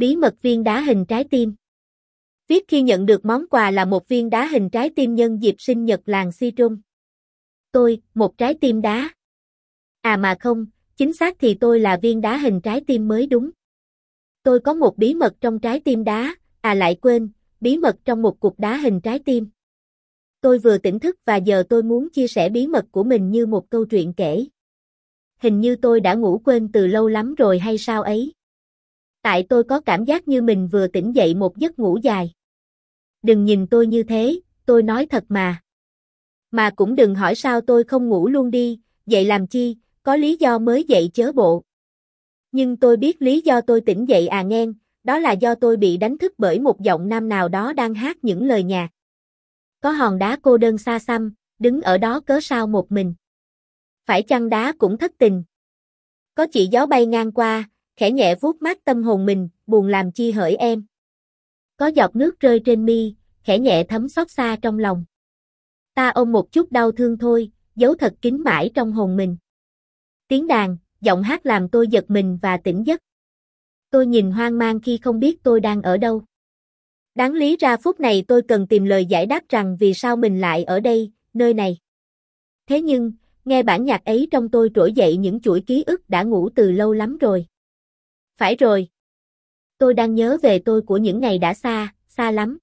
Bí mật viên đá hình trái tim Viết khi nhận được món quà là một viên đá hình trái tim nhân dịp sinh nhật làng Si Trung. Tôi, một trái tim đá. À mà không, chính xác thì tôi là viên đá hình trái tim mới đúng. Tôi có một bí mật trong trái tim đá, à lại quên, bí mật trong một cục đá hình trái tim. Tôi vừa tỉnh thức và giờ tôi muốn chia sẻ bí mật của mình như một câu chuyện kể. Hình như tôi đã ngủ quên từ lâu lắm rồi hay sao ấy? Tại tôi có cảm giác như mình vừa tỉnh dậy một giấc ngủ dài. Đừng nhìn tôi như thế, tôi nói thật mà. Mà cũng đừng hỏi sao tôi không ngủ luôn đi, dậy làm chi, có lý do mới dậy chớ bộ. Nhưng tôi biết lý do tôi tỉnh dậy à nghen, đó là do tôi bị đánh thức bởi một giọng nam nào đó đang hát những lời nhạc. Có hòn đá cô đơn xa xăm, đứng ở đó cớ sao một mình. Phải chăng đá cũng thất tình. Có chỉ gió bay ngang qua, khẽ nhẹ vuốt mát tâm hồn mình, buồn làm chi hỡi em. Có giọt nước rơi trên mi, khẽ nhẹ thấm xót xa trong lòng. Ta ôm một chút đau thương thôi, giấu thật kín mãi trong hồn mình. Tiếng đàn, giọng hát làm tôi giật mình và tỉnh giấc. Tôi nhìn hoang mang khi không biết tôi đang ở đâu. Đáng lý ra phút này tôi cần tìm lời giải đáp rằng vì sao mình lại ở đây, nơi này. Thế nhưng, nghe bản nhạc ấy trong tôi trỗi dậy những chuỗi ký ức đã ngủ từ lâu lắm rồi. Phải rồi. Tôi đang nhớ về tôi của những ngày đã xa, xa lắm.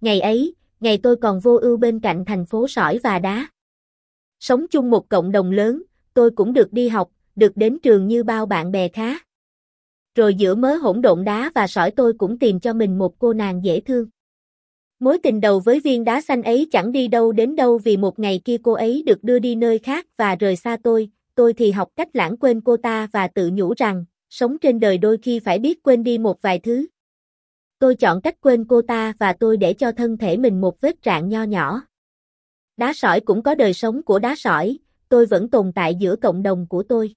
Ngày ấy, ngày tôi còn vô ưu bên cạnh thành phố sỏi và đá. Sống chung một cộng đồng lớn, tôi cũng được đi học, được đến trường như bao bạn bè khác. Rồi giữa mớ hỗn độn đá và sỏi tôi cũng tìm cho mình một cô nàng dễ thương. Mối tình đầu với viên đá xanh ấy chẳng đi đâu đến đâu vì một ngày kia cô ấy được đưa đi nơi khác và rời xa tôi, tôi thì học cách lãng quên cô ta và tự nhủ rằng, sống trên đời đôi khi phải biết quên đi một vài thứ. Tôi chọn cách quên cô ta và tôi để cho thân thể mình một vết rạn nho nhỏ. Đá sỏi cũng có đời sống của đá sỏi, tôi vẫn tồn tại giữa cộng đồng của tôi.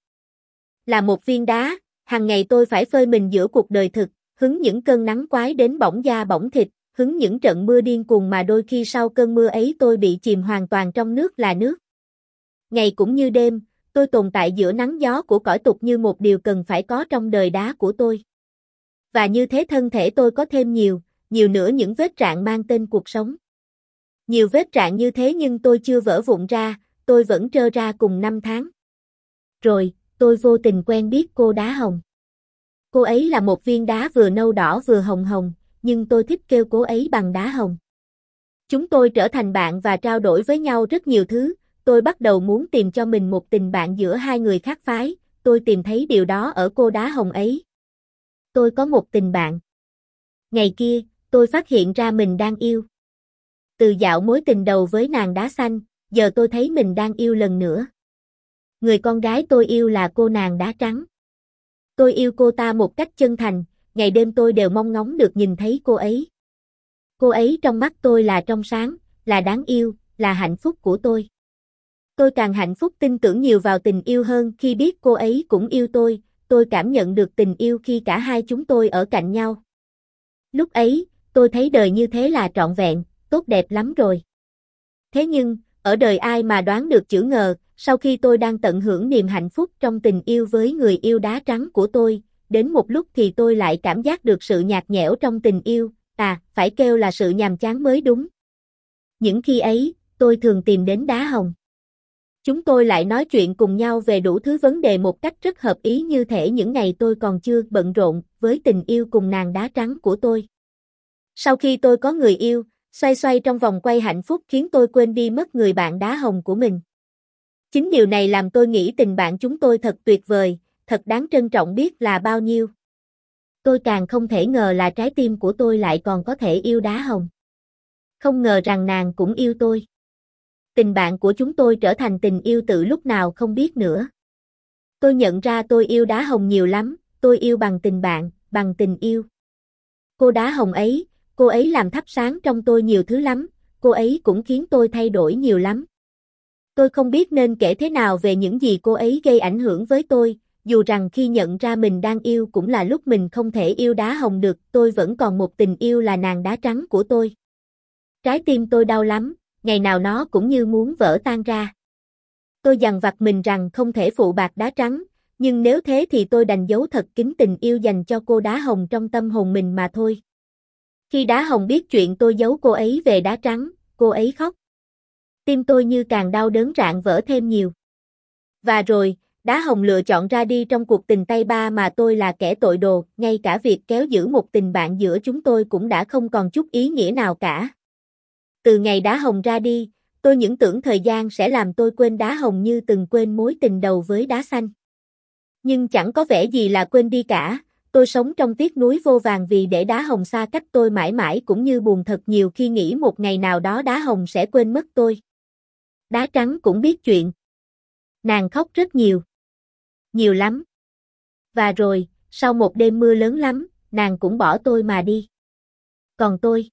Là một viên đá, hàng ngày tôi phải phơi mình giữa cuộc đời thực, hứng những cơn nắng quái đến bỏng da bỏng thịt, hứng những trận mưa điên cuồng mà đôi khi sau cơn mưa ấy tôi bị chìm hoàn toàn trong nước là nước. Ngày cũng như đêm, tôi tồn tại giữa nắng gió của cõi tục như một điều cần phải có trong đời đá của tôi. Và như thế thân thể tôi có thêm nhiều, nhiều nữa những vết rạn mang tên cuộc sống. Nhiều vết rạn như thế nhưng tôi chưa vỡ vụn ra, tôi vẫn trơ ra cùng năm tháng. Rồi, tôi vô tình quen biết cô đá hồng. Cô ấy là một viên đá vừa nâu đỏ vừa hồng hồng, nhưng tôi thích kêu cô ấy bằng đá hồng. Chúng tôi trở thành bạn và trao đổi với nhau rất nhiều thứ, tôi bắt đầu muốn tìm cho mình một tình bạn giữa hai người khác phái, tôi tìm thấy điều đó ở cô đá hồng ấy. Tôi có một tình bạn. Ngày kia, tôi phát hiện ra mình đang yêu. Từ dạo mối tình đầu với nàng đá xanh, giờ tôi thấy mình đang yêu lần nữa. Người con gái tôi yêu là cô nàng đá trắng. Tôi yêu cô ta một cách chân thành, ngày đêm tôi đều mong ngóng được nhìn thấy cô ấy. Cô ấy trong mắt tôi là trong sáng, là đáng yêu, là hạnh phúc của tôi. Tôi càng hạnh phúc tin tưởng nhiều vào tình yêu hơn khi biết cô ấy cũng yêu tôi, tôi cảm nhận được tình yêu khi cả hai chúng tôi ở cạnh nhau. Lúc ấy, tôi thấy đời như thế là trọn vẹn, tốt đẹp lắm rồi. Thế nhưng, ở đời ai mà đoán được chữ ngờ, sau khi tôi đang tận hưởng niềm hạnh phúc trong tình yêu với người yêu đá trắng của tôi, đến một lúc thì tôi lại cảm giác được sự nhạt nhẽo trong tình yêu, à, phải kêu là sự nhàm chán mới đúng. Những khi ấy, tôi thường tìm đến đá hồng. Chúng tôi lại nói chuyện cùng nhau về đủ thứ vấn đề một cách rất hợp ý như thể những ngày tôi còn chưa bận rộn với tình yêu cùng nàng đá trắng của tôi. Sau khi tôi có người yêu, xoay xoay trong vòng quay hạnh phúc khiến tôi quên đi mất người bạn đá hồng của mình. Chính điều này làm tôi nghĩ tình bạn chúng tôi thật tuyệt vời, thật đáng trân trọng biết là bao nhiêu. Tôi càng không thể ngờ là trái tim của tôi lại còn có thể yêu đá hồng. Không ngờ rằng nàng cũng yêu tôi tình bạn của chúng tôi trở thành tình yêu tự lúc nào không biết nữa. Tôi nhận ra tôi yêu đá hồng nhiều lắm, tôi yêu bằng tình bạn, bằng tình yêu. Cô đá hồng ấy, cô ấy làm thắp sáng trong tôi nhiều thứ lắm, cô ấy cũng khiến tôi thay đổi nhiều lắm. Tôi không biết nên kể thế nào về những gì cô ấy gây ảnh hưởng với tôi, dù rằng khi nhận ra mình đang yêu cũng là lúc mình không thể yêu đá hồng được, tôi vẫn còn một tình yêu là nàng đá trắng của tôi. Trái tim tôi đau lắm, ngày nào nó cũng như muốn vỡ tan ra. Tôi dằn vặt mình rằng không thể phụ bạc đá trắng, nhưng nếu thế thì tôi đành giấu thật kín tình yêu dành cho cô đá hồng trong tâm hồn mình mà thôi. Khi đá hồng biết chuyện tôi giấu cô ấy về đá trắng, cô ấy khóc. Tim tôi như càng đau đớn rạn vỡ thêm nhiều. Và rồi, đá hồng lựa chọn ra đi trong cuộc tình tay ba mà tôi là kẻ tội đồ, ngay cả việc kéo giữ một tình bạn giữa chúng tôi cũng đã không còn chút ý nghĩa nào cả. Từ ngày đá hồng ra đi, tôi những tưởng thời gian sẽ làm tôi quên đá hồng như từng quên mối tình đầu với đá xanh. Nhưng chẳng có vẻ gì là quên đi cả, tôi sống trong tiếc núi vô vàng vì để đá hồng xa cách tôi mãi mãi cũng như buồn thật nhiều khi nghĩ một ngày nào đó đá hồng sẽ quên mất tôi. Đá trắng cũng biết chuyện. Nàng khóc rất nhiều. Nhiều lắm. Và rồi, sau một đêm mưa lớn lắm, nàng cũng bỏ tôi mà đi. Còn tôi?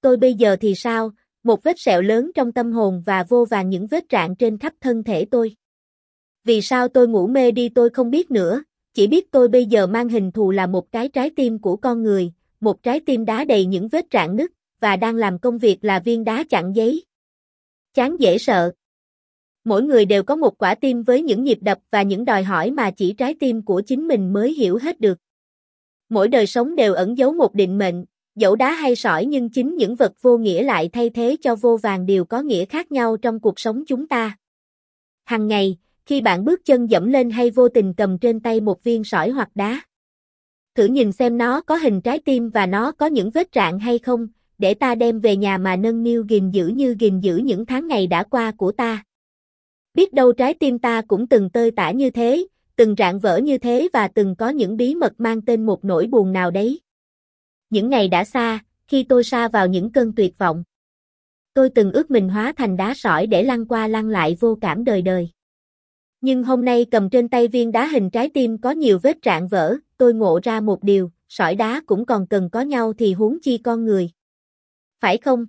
Tôi bây giờ thì sao? Một vết sẹo lớn trong tâm hồn và vô vàng những vết rạn trên khắp thân thể tôi. Vì sao tôi ngủ mê đi tôi không biết nữa, chỉ biết tôi bây giờ mang hình thù là một cái trái tim của con người, một trái tim đá đầy những vết rạn nứt, và đang làm công việc là viên đá chặn giấy. Chán dễ sợ. Mỗi người đều có một quả tim với những nhịp đập và những đòi hỏi mà chỉ trái tim của chính mình mới hiểu hết được. Mỗi đời sống đều ẩn giấu một định mệnh, dẫu đá hay sỏi nhưng chính những vật vô nghĩa lại thay thế cho vô vàng điều có nghĩa khác nhau trong cuộc sống chúng ta. Hằng ngày, khi bạn bước chân dẫm lên hay vô tình cầm trên tay một viên sỏi hoặc đá. Thử nhìn xem nó có hình trái tim và nó có những vết rạn hay không, để ta đem về nhà mà nâng niu gìn giữ như gìn giữ những tháng ngày đã qua của ta. Biết đâu trái tim ta cũng từng tơi tả như thế, từng rạn vỡ như thế và từng có những bí mật mang tên một nỗi buồn nào đấy. Những ngày đã xa, khi tôi xa vào những cơn tuyệt vọng. Tôi từng ước mình hóa thành đá sỏi để lăn qua lăn lại vô cảm đời đời. Nhưng hôm nay cầm trên tay viên đá hình trái tim có nhiều vết rạn vỡ, tôi ngộ ra một điều, sỏi đá cũng còn cần có nhau thì huống chi con người. Phải không?